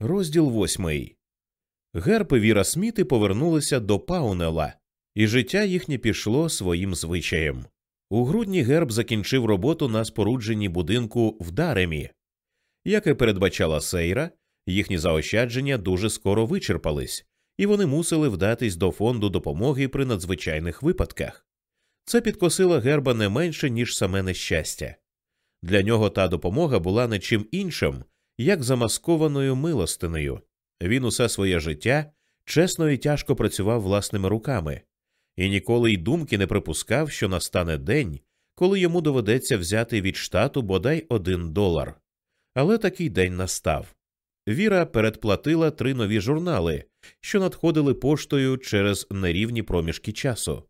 Розділ восьмий. Герб і Віра Сміти повернулися до Паунела, і життя їхнє пішло своїм звичаєм. У грудні герб закінчив роботу на спорудженні будинку в Даремі. Як і передбачала Сейра, їхні заощадження дуже скоро вичерпались, і вони мусили вдатись до фонду допомоги при надзвичайних випадках. Це підкосило герба не менше, ніж саме нещастя. Для нього та допомога була не чим іншим, як замаскованою милостинею. Він усе своє життя чесно і тяжко працював власними руками, і ніколи й думки не припускав, що настане день, коли йому доведеться взяти від штату бодай один долар. Але такий день настав. Віра передплатила три нові журнали, що надходили поштою через нерівні проміжки часу.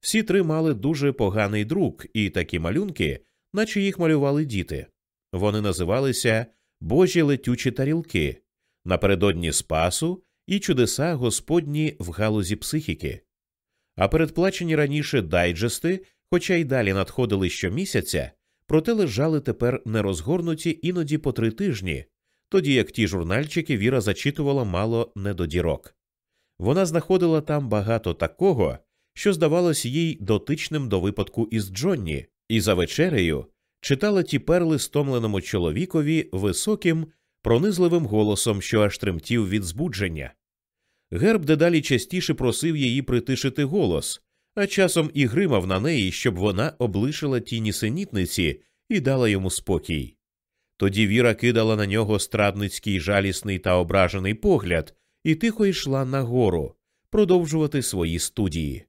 Всі три мали дуже поганий друк і такі малюнки, наче їх малювали діти. Вони називалися Божі летючі тарілки, напередодні Спасу і чудеса Господні в галузі психіки. А передплачені раніше дайджести, хоча й далі надходили щомісяця, проте лежали тепер нерозгорнуті іноді по три тижні, тоді як ті журнальчики Віра зачитувала мало не до дірок. Вона знаходила там багато такого, що здавалось їй дотичним до випадку із Джонні, і за вечерею читала ті перли стомленому чоловікові високим, пронизливим голосом, що аж тремтів від збудження. Герб дедалі частіше просив її притишити голос, а часом і гримав на неї, щоб вона облишила ті нісенітниці і дала йому спокій. Тоді Віра кидала на нього страдницький жалісний та ображений погляд і тихо йшла нагору продовжувати свої студії.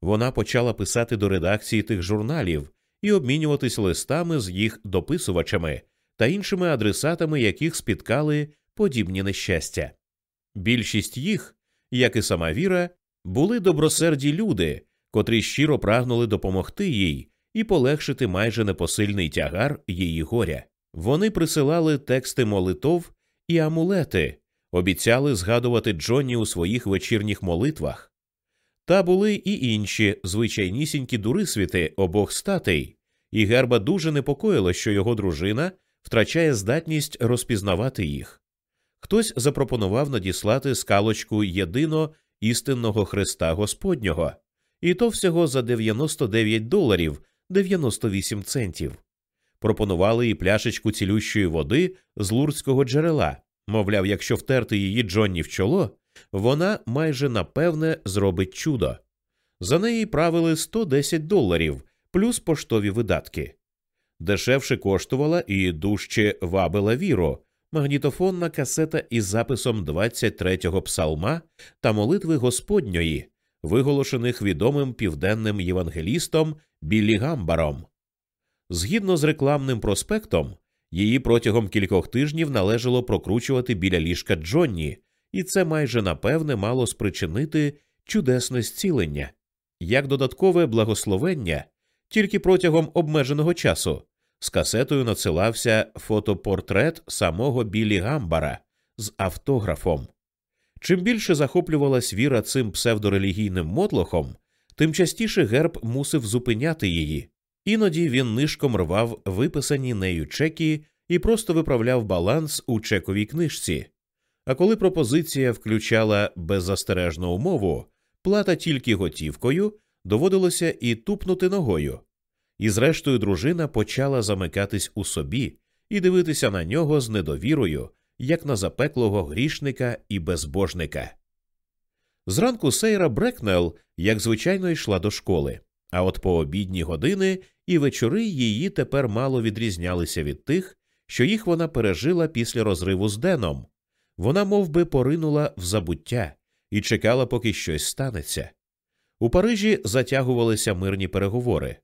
Вона почала писати до редакції тих журналів і обмінюватись листами з їх дописувачами та іншими адресатами, яких спіткали подібні нещастя. Більшість їх, як і сама Віра, були добросерді люди, котрі щиро прагнули допомогти їй і полегшити майже непосильний тягар її горя. Вони присилали тексти молитов і амулети, обіцяли згадувати Джонні у своїх вечірніх молитвах. Та були і інші звичайнісінькі дурисвіти обох статей, і Герба дуже непокоїло, що його дружина втрачає здатність розпізнавати їх. Хтось запропонував надіслати скалочку єдино істинного Христа Господнього, і то всього за 99 доларів 98 центів. Пропонували і пляшечку цілющої води з лурдського джерела. Мовляв, якщо втерти її Джонні в чоло, вона майже напевне зробить чудо. За неї правили 110 доларів плюс поштові видатки. Дешевше коштувала і дужче вабила віру, магнітофонна касета із записом 23-го псалма та молитви Господньої, виголошених відомим південним євангелістом Біллі Гамбаром. Згідно з рекламним проспектом, її протягом кількох тижнів належало прокручувати біля ліжка Джонні, і це майже напевне мало спричинити чудесне зцілення, як додаткове благословення тільки протягом обмеженого часу. З касетою надсилався фотопортрет самого Білі Гамбара з автографом. Чим більше захоплювалась віра цим псевдорелігійним мотлохом, тим частіше герб мусив зупиняти її. Іноді він нишком рвав виписані нею чеки і просто виправляв баланс у чековій книжці. А коли пропозиція включала беззастережну умову, плата тільки готівкою, доводилося і тупнути ногою. І зрештою дружина почала замикатись у собі і дивитися на нього з недовірою, як на запеклого грішника і безбожника. Зранку Сейра Брекнел, як звичайно, йшла до школи, а от по обідні години і вечори її тепер мало відрізнялися від тих, що їх вона пережила після розриву з Деном. Вона мов би, поринула в забуття і чекала, поки щось станеться. У Парижі затягувалися мирні переговори.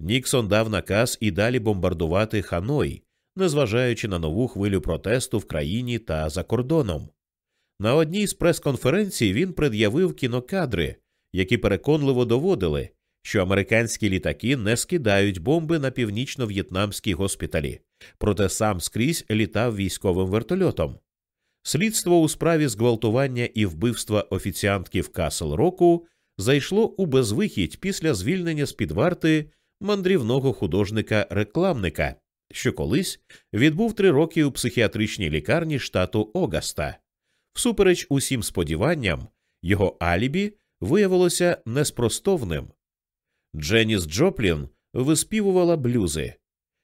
Ніксон дав наказ і далі бомбардувати Ханой, незважаючи на нову хвилю протесту в країні та за кордоном. На одній з прес-конференцій він пред'явив кінокадри, які переконливо доводили, що американські літаки не скидають бомби на північно-в'єтнамські госпіталі, проте сам скрізь літав військовим вертольотом. Слідство у справі зґвалтування і вбивства офіціантки в Касл Року зайшло у безвихідь після звільнення з під варти мандрівного художника-рекламника, що колись відбув три роки у психіатричній лікарні штату Огаста. Всупереч усім сподіванням, його алібі виявилося неспростовним. Дженіс Джоплін виспівувала блюзи.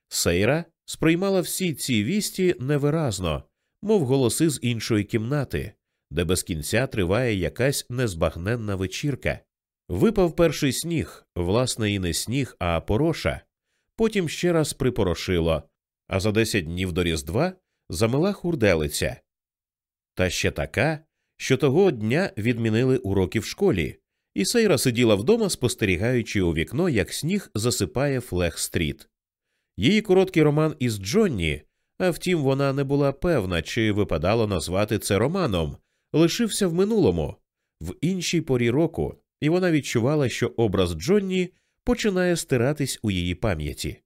Сейра сприймала всі ці вісті невиразно, мов голоси з іншої кімнати, де без кінця триває якась незбагненна вечірка. Випав перший сніг, власне, і не сніг, а пороша. Потім ще раз припорошило, а за десять днів до Різдва замила хурделиця. Та ще така, що того дня відмінили уроки в школі, і Сейра сиділа вдома, спостерігаючи у вікно, як сніг засипає Флег-стріт. Її короткий роман із Джонні, а втім, вона не була певна, чи випадало назвати це романом, лишився в минулому, в іншій порі року, і вона відчувала, що образ Джонні починає стиратись у її пам'яті.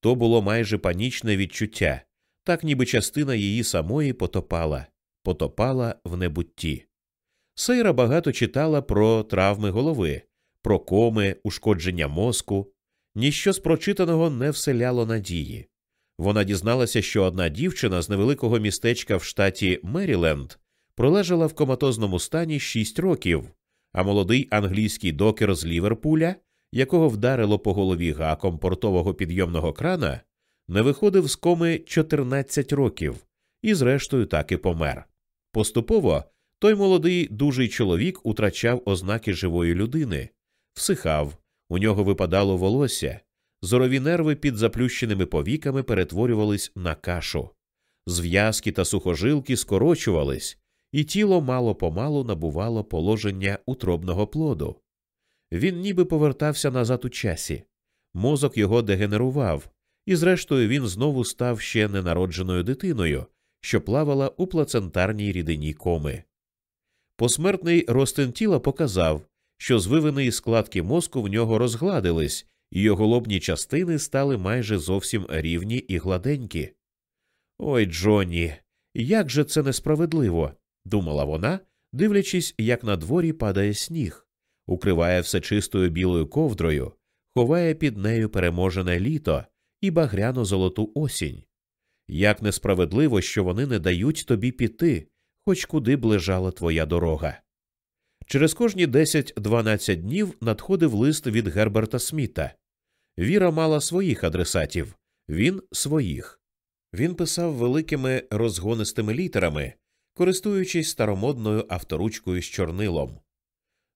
То було майже панічне відчуття, так ніби частина її самої потопала, потопала в небутті. Сейра багато читала про травми голови, про коми, ушкодження мозку. Ніщо з прочитаного не вселяло надії. Вона дізналася, що одна дівчина з невеликого містечка в штаті Меріленд пролежала в коматозному стані шість років, а молодий англійський докер з Ліверпуля, якого вдарило по голові гаком портового підйомного крана, не виходив з коми 14 років і, зрештою, так і помер. Поступово той молодий дужий чоловік утрачав ознаки живої людини, всихав, у нього випадало волосся, зорові нерви під заплющеними повіками перетворювались на кашу, зв'язки та сухожилки скорочувались, і тіло мало помалу набувало положення утробного плоду. Він ніби повертався назад у часі, мозок його дегенерував, і, зрештою, він знову став ще ненародженою дитиною, що плавала у плацентарній рідині коми. Посмертний розтин тіла показав, що звивини і складки мозку в нього розгладились, його лобні частини стали майже зовсім рівні і гладенькі. Ой, Джонні, як же це несправедливо, думала вона, дивлячись, як на дворі падає сніг, укриває все чистою білою ковдрою, ховає під нею переможене літо і багряно золоту осінь. Як несправедливо, що вони не дають тобі піти, хоч куди б лежала твоя дорога. Через кожні 10-12 днів надходив лист від Герберта Сміта. Віра мала своїх адресатів, він своїх. Він писав великими розгонистими літерами, користуючись старомодною авторучкою з чорнилом.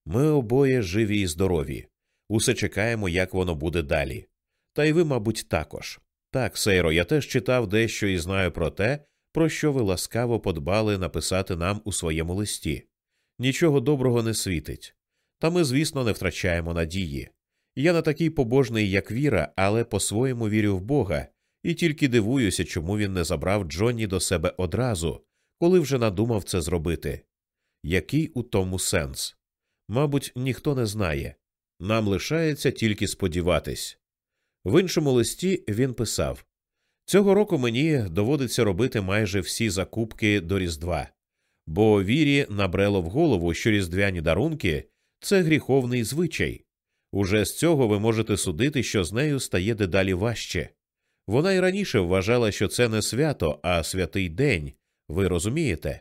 Ми обоє живі і здорові. Усе чекаємо, як воно буде далі. Та й ви, мабуть, також. Так, Сейро, я теж читав дещо і знаю про те, про що ви ласкаво подбали написати нам у своєму листі. Нічого доброго не світить. Та ми, звісно, не втрачаємо надії. Я не такий побожний, як Віра, але по-своєму вірю в Бога, і тільки дивуюся, чому він не забрав Джонні до себе одразу, коли вже надумав це зробити. Який у тому сенс? Мабуть, ніхто не знає. Нам лишається тільки сподіватись. В іншому листі він писав Цього року мені доводиться робити майже всі закупки до Різдва, бо вірі набрело в голову, що різдвяні дарунки це гріховний звичай. Уже з цього ви можете судити, що з нею стає дедалі важче. Вона й раніше вважала, що це не свято, а святий день, ви розумієте?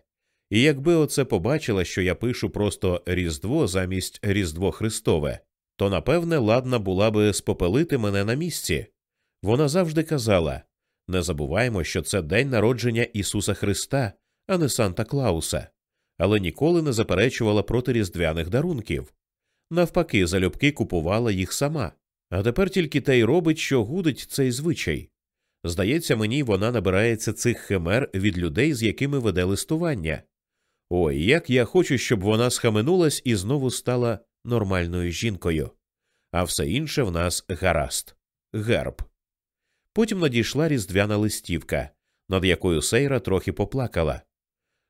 І якби оце побачила, що я пишу просто Різдво замість Різдво Христове, то напевне ладна була би спопелити мене на місці. Вона завжди казала не забуваймо, що це день народження Ісуса Христа, а не Санта Клауса, але ніколи не заперечувала проти різдвяних дарунків. Навпаки, залюбки купувала їх сама, а тепер тільки те й робить, що гудить цей звичай. Здається, мені вона набирається цих химер від людей, з якими веде листування. Ой, як я хочу, щоб вона схаменулась і знову стала нормальною жінкою, а все інше в нас гаразд, герб. Потім надійшла різдвяна листівка, над якою Сейра трохи поплакала.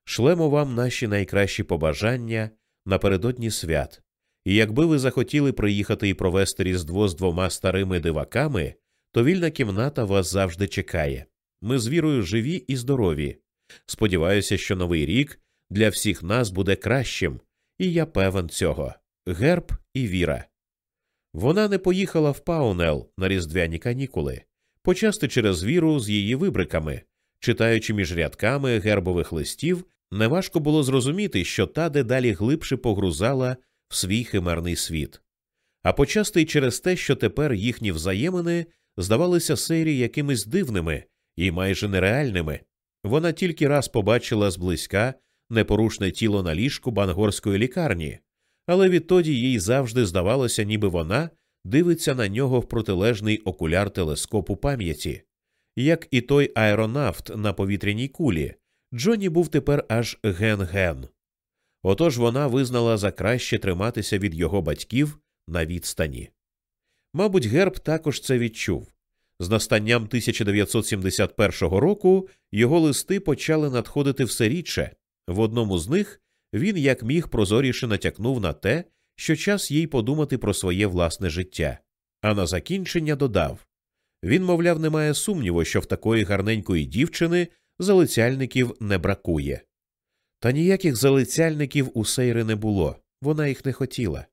Шлемо вам наші найкращі побажання напередодні свят, і якби ви захотіли приїхати і провести різдво з двома старими диваками, то вільна кімната вас завжди чекає. Ми з вірою живі і здорові. Сподіваюся, що новий рік для всіх нас буде кращим, і я певен цього. Герб і Віра. Вона не поїхала в Паунел на різдвяні канікули. почасти через віру з її вибриками, читаючи між рядками гербових листів, неважко було зрозуміти, що та дедалі глибше погрузала в свій химерний світ. А почасти й через те, що тепер їхні взаємини здавалися Сейрі якимись дивними і майже нереальними. Вона тільки раз побачила зблизька непорушне тіло на ліжку бангорської лікарні, але відтоді їй завжди здавалося, ніби вона дивиться на нього в протилежний окуляр телескопу пам'яті. Як і той аеронавт на повітряній кулі, Джонні був тепер аж ген-ген. Отож вона визнала за краще триматися від його батьків на відстані. Мабуть, герб також це відчув. З настанням 1971 року його листи почали надходити все рідше. В одному з них він, як міг, прозоріше натякнув на те, що час їй подумати про своє власне життя, а на закінчення додав він, мовляв, не має сумніву, що в такої гарненької дівчини залицяльників не бракує. Та ніяких залицяльників у Сейри не було, вона їх не хотіла.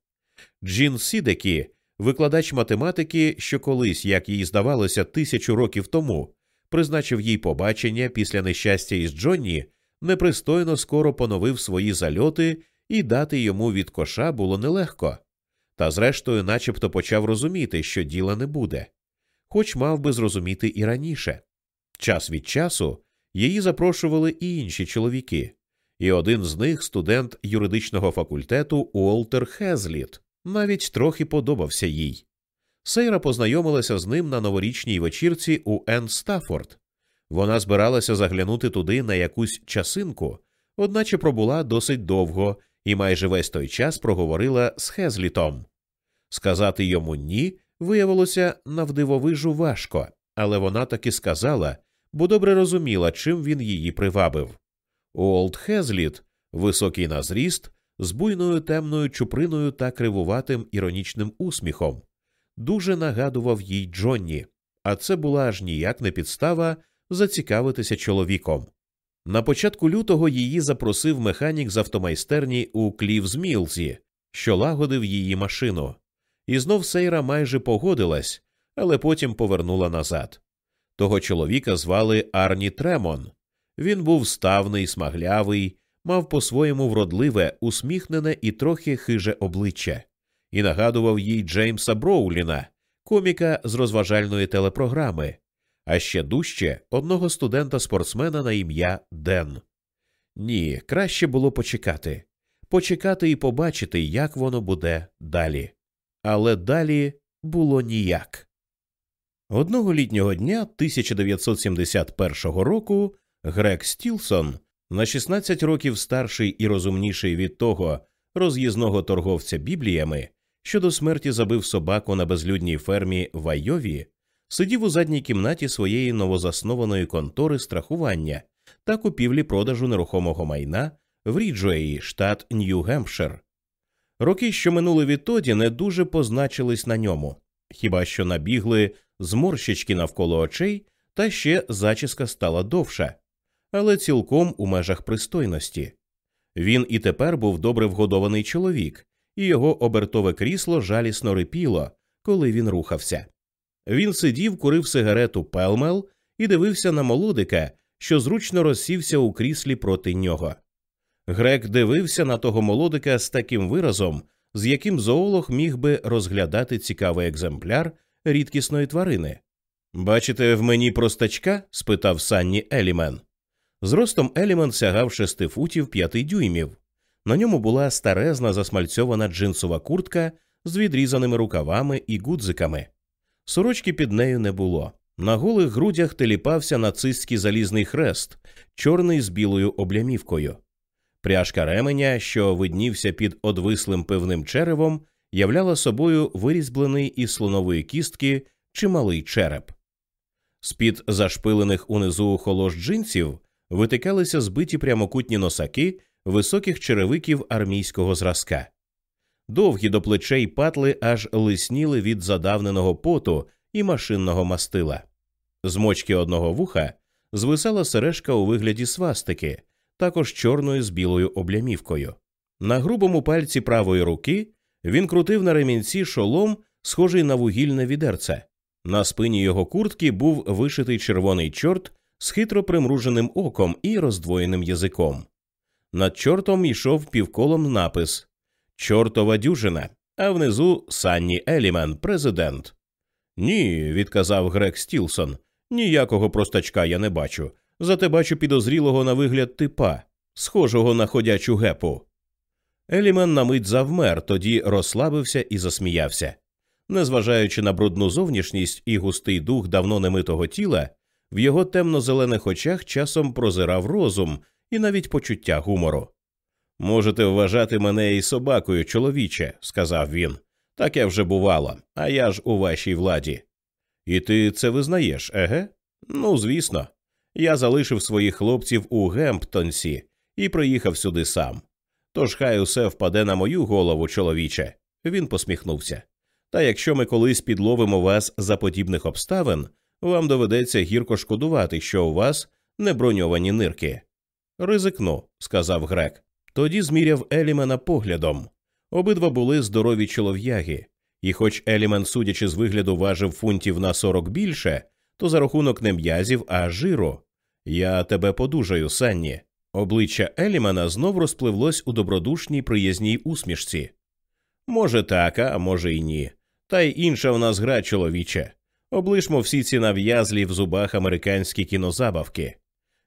Джін Сідекі, викладач математики, що колись, як їй здавалося, тисячу років тому, призначив їй побачення після нещастя із Джонні, непристойно скоро поновив свої зальоти, і дати йому від коша було нелегко. Та зрештою, начебто почав розуміти, що діла не буде, хоч мав би зрозуміти і раніше. Час від часу її запрошували і інші чоловіки, і один з них, студент юридичного факультету Уолтер Хезліт, навіть трохи подобався їй. Сейра познайомилася з ним на новорічній вечірці у Енн Стаффорд. Вона збиралася заглянути туди на якусь часинку, одначе пробула досить довго і майже весь той час проговорила з Хезлітом. Сказати йому ні виявилося навдивовижу важко, але вона таки сказала, бо добре розуміла, чим він її привабив. Уолт Хезліт, високий на зріст, з буйною темною чуприною та кривуватим іронічним усміхом, дуже нагадував їй Джонні, а це була аж ніяк не підстава зацікавитися чоловіком. На початку лютого її запросив механік з автомайстерні у Клівзмілзі, що лагодив її машину, і знов Сейра майже погодилась, але потім повернула назад. Того чоловіка звали Арні Тремон. Він був ставний, смаглявий, мав по-своєму вродливе, усміхнене і трохи хиже обличчя, і нагадував їй Джеймса Броуліна, коміка з розважальної телепрограми, а ще дужче одного студента-спортсмена на ім'я Ден. Ні, краще було почекати, почекати і побачити, як воно буде далі. Але далі було ніяк. Одного літнього дня 1971 року Грег Стілсон, на 16 років старший і розумніший від того роз'їзного торговця бібліями, що до смерті забив собаку на безлюдній фермі в Айові, сидів у задній кімнаті своєї новозаснованої контори страхування та купівлі продажу нерухомого майна в Ріджуеї, штат Нью-Гемпшир. Роки, що минули відтоді, не дуже позначились на ньому, хіба що набігли зморщички навколо очей, та ще зачіска стала довша, але цілком у межах пристойності. Він і тепер був добре вгодований чоловік, і його обертове крісло жалісно рипіло, коли він рухався. Він сидів, курив сигарету Пелмел і дивився на молодика, що зручно розсівся у кріслі проти нього. Грек дивився на того молодика з таким виразом, з яким зоолог міг би розглядати цікавий екземпляр рідкісної тварини. Бачите, в мені простачка? спитав Санні Елімен. Зростом Елімен сягав шести футів п'яти дюймів. На ньому була старезна засмальцьована джинсова куртка з відрізаними рукавами і гудзиками. Сорочки під нею не було. На голих грудях теліпався нацистський залізний хрест, чорний з білою облямівкою. Пряжка ременя, що виднівся під одвислим пивним черевом, являла собою вирізблений із слонової кістки чималий череп. З під зашпилених унизу холош джинсів витикалися збиті прямокутні носаки високих черевиків армійського зразка. Довгі до плечей патли аж лисніли від задавненого поту і машинного мастила. З мочки одного вуха звисала сережка у вигляді свастики, також чорною з білою облямівкою. На грубому пальці правої руки він крутив на ремінці шолом, схожий на вугільне відерце. На спині його куртки був вишитий червоний чорт з хитро примруженим оком і роздвоєним язиком. Над чортом йшов півколом напис Чортова дюжина, а внизу Санні Елімен, президент. Ні, відказав Грег Стілсон. Ніякого простачка я не бачу. Зате бачу підозрілого на вигляд типа, схожого на ходячу гепу. Елімен на мить завмер, тоді розслабився і засміявся. Незважаючи на брудну зовнішність і густий дух давно немитого тіла, в його темно-зелених очах часом прозирав розум і навіть почуття гумору. Можете вважати мене і собакою, чоловіче, сказав він. Так я вже бувало, а я ж у вашій владі. І ти це визнаєш, еге? Ну, звісно. Я залишив своїх хлопців у Гемптонсі і приїхав сюди сам. Тож хай усе впаде на мою голову, чоловіче. Він посміхнувся. Та якщо ми колись підловимо вас за подібних обставин, вам доведеться гірко шкодувати, що у вас не броньовані нирки. Ризикну, сказав грек. Тоді зміряв Елімена поглядом. Обидва були здорові чолов'яги, і, хоч Елімен, судячи з вигляду, важив фунтів на сорок більше, то за рахунок не м'язів, а жиру. Я тебе подужаю, Санні. Обличчя Елімена знов розпливлось у добродушній приязній усмішці. Може, так, а може й ні. Та й інша в нас гра, чоловіче. Облишмо всі ці нав'язлі в зубах американські кінозабавки.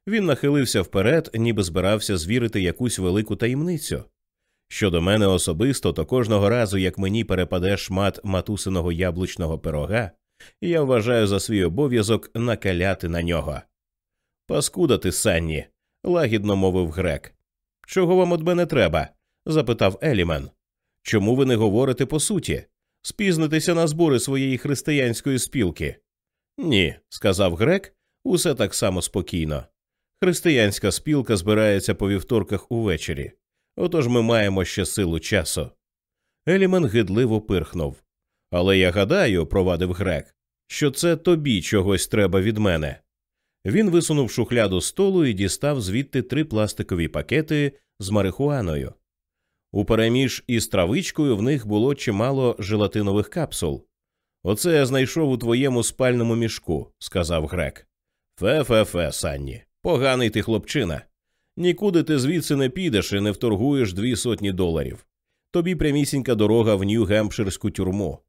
Він нахилився вперед, ніби збирався звірити якусь велику таємницю. Щодо мене особисто, то кожного разу, як мені перепаде шмат матусиного яблучного пирога, я вважаю за свій обов'язок накаляти на нього. Паскуда ти, Санні, лагідно мовив грек. Чого вам від мене треба? запитав Елімен. Чому ви не говорите по суті? Спізнитися на збори своєї християнської спілки? Ні, сказав грек, усе так само спокійно. Християнська спілка збирається по вівторках увечері. Отож ми маємо ще силу часу. Елімен гидливо пирхнув. Але я гадаю, провадив грек, що це тобі чогось треба від мене. Він висунув шухляду столу і дістав звідти три пластикові пакети з марихуаною. У переміж із травичкою в них було чимало желатинових капсул. Оце я знайшов у твоєму спальному мішку, сказав грек. Фе-фе-фе, Санні, поганий ти хлопчина. Нікуди ти звідси не підеш і не вторгуєш дві сотні доларів. Тобі прямісінька дорога в Нью-Гемпширську тюрму.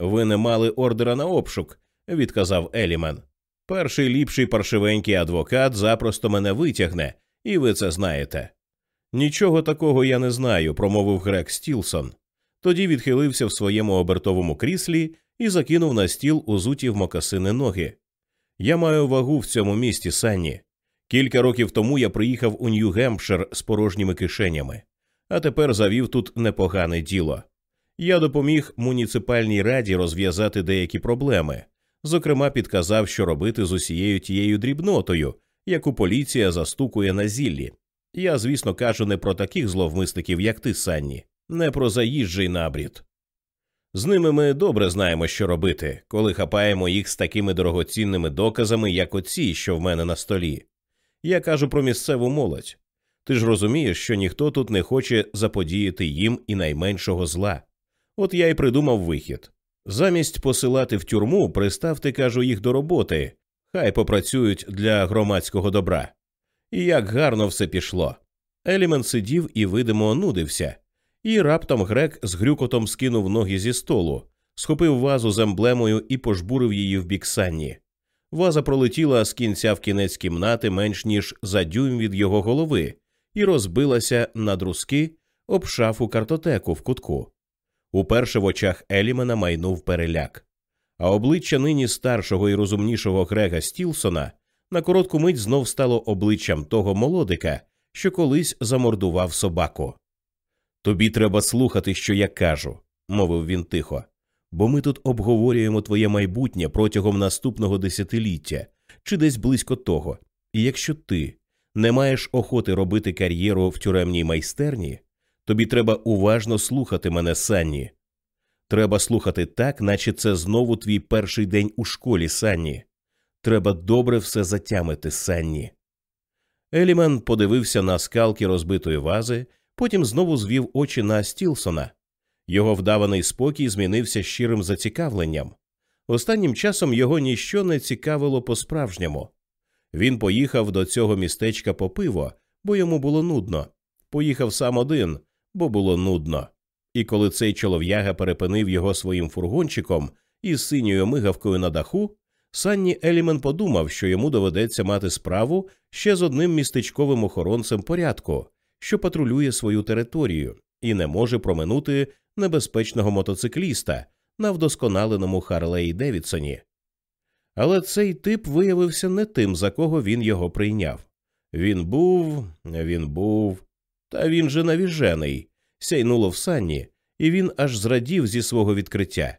Ви не мали ордера на обшук, відказав Елімен. Перший ліпший паршивенький адвокат запросто мене витягне, і ви це знаєте. Нічого такого я не знаю, промовив Грек Стілсон. Тоді відхилився в своєму обертовому кріслі і закинув на стіл узуті в мокасини ноги. Я маю вагу в цьому місті, Санні. Кілька років тому я приїхав у Нью-Гемпшир з порожніми кишенями, а тепер завів тут непогане діло. Я допоміг муніципальній раді розв'язати деякі проблеми, зокрема, підказав, що робити з усією тією дрібнотою, яку поліція застукує на зіллі. Я, звісно, кажу не про таких зловмисників, як ти, Санні, не про заїжджий набрід. З ними ми добре знаємо, що робити, коли хапаємо їх з такими дорогоцінними доказами, як оці, що в мене на столі. Я кажу про місцеву молодь. Ти ж розумієш, що ніхто тут не хоче заподіяти їм і найменшого зла. От я й придумав вихід. Замість посилати в тюрму, приставте, кажу, їх до роботи, хай попрацюють для громадського добра. І як гарно все пішло. Елімен сидів і видимо нудився, і раптом грек з грюкотом скинув ноги зі столу, схопив вазу з емблемою і пожбурив її в бік санні. Ваза пролетіла з кінця в кінець кімнати менш ніж за дюйм від його голови, і розбилася на друзки об шафу картотеку в кутку. Уперше в очах Елімена майнув переляк, а обличчя нині старшого і розумнішого Грега Стілсона на коротку мить знов стало обличчям того молодика, що колись замордував собаку. Тобі треба слухати, що я кажу, мовив він тихо бо ми тут обговорюємо твоє майбутнє протягом наступного десятиліття чи десь близько того. І якщо ти не маєш охоти робити кар'єру в тюремній майстерні, тобі треба уважно слухати мене, Санні. Треба слухати так, наче це знову твій перший день у школі, Санні. Треба добре все затямити, Санні. Елімен подивився на скалки розбитої вази, потім знову звів очі на Стілсона. Його вдаваний спокій змінився щирим зацікавленням. Останнім часом його ніщо не цікавило по справжньому. Він поїхав до цього містечка по пиво, бо йому було нудно. Поїхав сам один, бо було нудно. І коли цей чолов'яга перепинив його своїм фургончиком із синьою мигавкою на даху, Санні Елімен подумав, що йому доведеться мати справу ще з одним містечковим охоронцем порядку, що патрулює свою територію і не може проминути небезпечного мотоцикліста на вдосконаленому Харлеї Девідсоні. Але цей тип виявився не тим, за кого він його прийняв. Він був, він був, та він же навіжений, сяйнуло в санні, і він аж зрадів зі свого відкриття.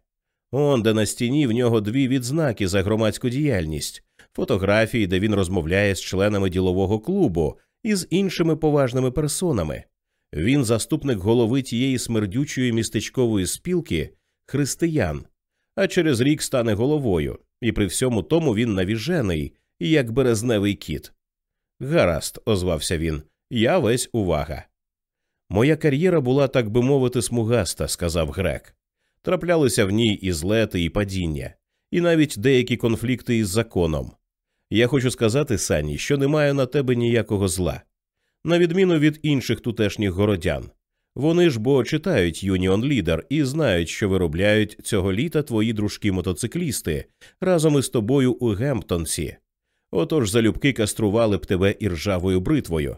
Он де на стіні в нього дві відзнаки за громадську діяльність, фотографії, де він розмовляє з членами ділового клубу і з іншими поважними персонами. Він заступник голови тієї смердючої містечкової спілки християн, а через рік стане головою, і при всьому тому він навіжений, як березневий кіт. Гаразд, озвався він, я весь увага. Моя кар'єра була, так би мовити, смугаста, сказав грек. Траплялися в ній і злети, і падіння, і навіть деякі конфлікти із законом. Я хочу сказати, Сані, що немає на тебе ніякого зла, на відміну від інших тутешніх городян. Вони ж бо читають Юніон Лідер і знають, що виробляють цього літа твої дружки-мотоциклісти разом із тобою у Гемптонсі. Отож залюбки кастрували б тебе іржавою бритвою.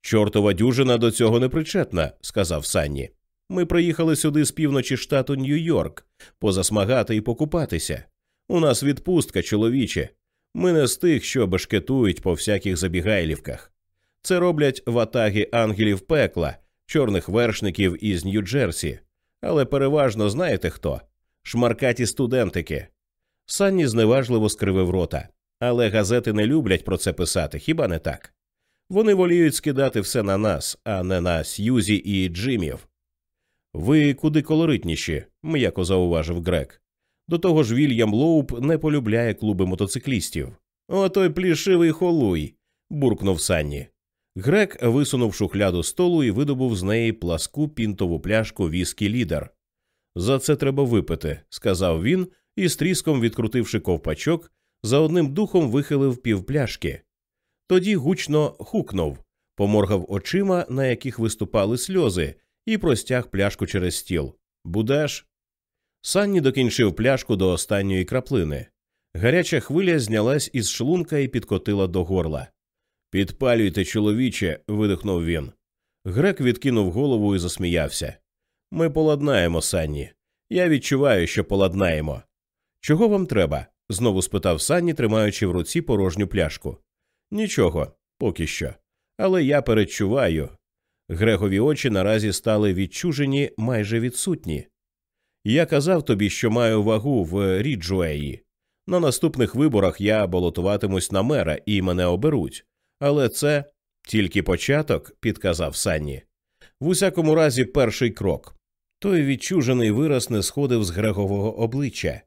Чортова дюжина до цього не причетна, сказав Санні. Ми приїхали сюди з півночі штату Нью-Йорк, позасмагати і покупатися. У нас відпустка, чоловіче. Ми не з тих, що бешкетують по всяких забігайлівках. Це роблять ватаги ангелів пекла, чорних вершників із Нью-Джерсі. Але переважно знаєте хто? Шмаркаті студентики. Санні зневажливо скривив рота. Але газети не люблять про це писати, хіба не так? Вони воліють скидати все на нас, а не на Сьюзі і Джимів. Ви куди колоритніші, м'яко зауважив Грек. До того ж, Вільям Лоуп не полюбляє клуби мотоциклістів. Отой плішивий холуй. буркнув Санні. Грек висунув шухляду столу і видобув з неї пласку пінтову пляшку віскі лідер. За це треба випити, сказав він і, з тріском відкрутивши ковпачок, за одним духом вихилив півпляшки. Тоді гучно хукнув, поморгав очима, на яких виступали сльози, і простяг пляшку через стіл. Будеш? Санні докінчив пляшку до останньої краплини. Гаряча хвиля знялась із шлунка і підкотила до горла. Підпалюйте, чоловіче, видихнув він. Грек відкинув голову і засміявся. Ми поладнаємо, Санні. Я відчуваю, що поладнаємо. Чого вам треба? знову спитав Санні, тримаючи в руці порожню пляшку. Нічого, поки що. Але я передчуваю. Грегові очі наразі стали відчужені майже відсутні. Я казав тобі, що маю вагу в Ріджуеї. На наступних виборах я балотуватимусь на мера і мене оберуть. Але це тільки початок, підказав Санні. В усякому разі, перший крок. Той відчужений вираз не сходив з Грегового обличчя.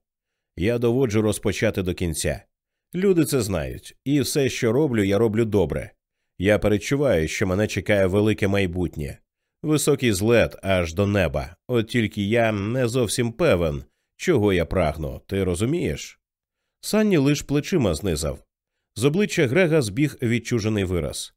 Я доводжу розпочати до кінця. Люди це знають, і все, що роблю, я роблю добре. Я перечуваю, що мене чекає велике майбутнє, високий злет аж до неба. От тільки я не зовсім певен, чого я прагну, ти розумієш? Санні лиш плечима знизав. З обличчя Грега збіг відчужений вираз.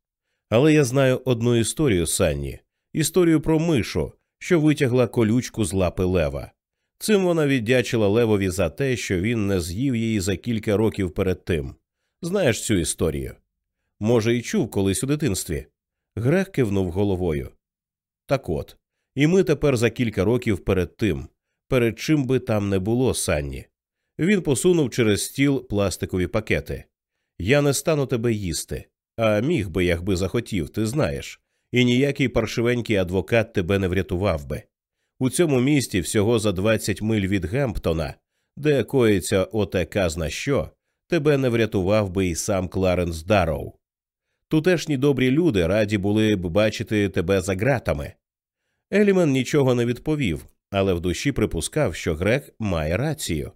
Але я знаю одну історію Санні, історію про мишу, що витягла колючку з лапи лева. Цим вона віддячила Левові за те, що він не з'їв її за кілька років перед тим. Знаєш цю історію? Може, і чув колись у дитинстві. Грех кивнув головою. Так от, і ми тепер за кілька років перед тим, перед чим би там не було Санні. Він посунув через стіл пластикові пакети. Я не стану тебе їсти, а міг би, якби захотів, ти знаєш, і ніякий паршивенький адвокат тебе не врятував би. У цьому місті всього за 20 миль від Гемптона, де коїться оте казна що, тебе не врятував би і сам Кларенс Дарроу. Тутешні добрі люди раді були б бачити тебе за ґратами. Елімен нічого не відповів, але в душі припускав, що Грег має рацію.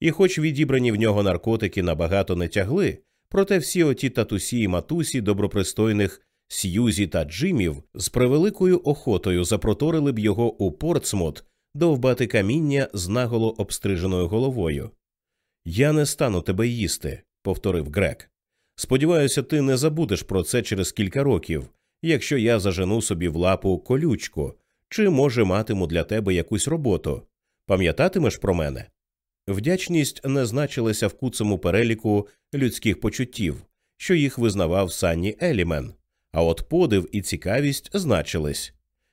І, хоч відібрані в нього наркотики набагато не тягли, проте всі оті татусі і матусі добропристойних Сьюзі та Джимів з превеликою охотою запроторили б його у Портсмут довбати каміння з наголо обстриженою головою. Я не стану тебе їсти, повторив Грек. Сподіваюся, ти не забудеш про це через кілька років, якщо я зажену собі в лапу колючку, чи, може, матиму для тебе якусь роботу. Пам'ятатимеш про мене? Вдячність не значилася в куцому переліку людських почуттів, що їх визнавав Санні Елімен, а от подив і цікавість значились.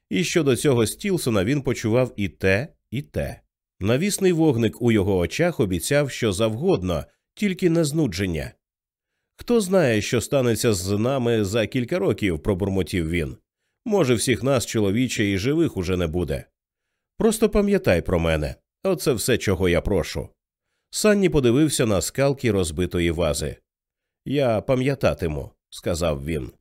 І щодо цього Стілсона він почував і те, і те. Навісний вогник у його очах обіцяв, що завгодно, тільки не знудження. Хто знає, що станеться з нами за кілька років, пробурмотів він. Може, всіх нас, чоловіче, і живих уже не буде. Просто пам'ятай про мене оце все, чого я прошу. Санні подивився на скалки розбитої вази. Я пам'ятатиму, сказав він.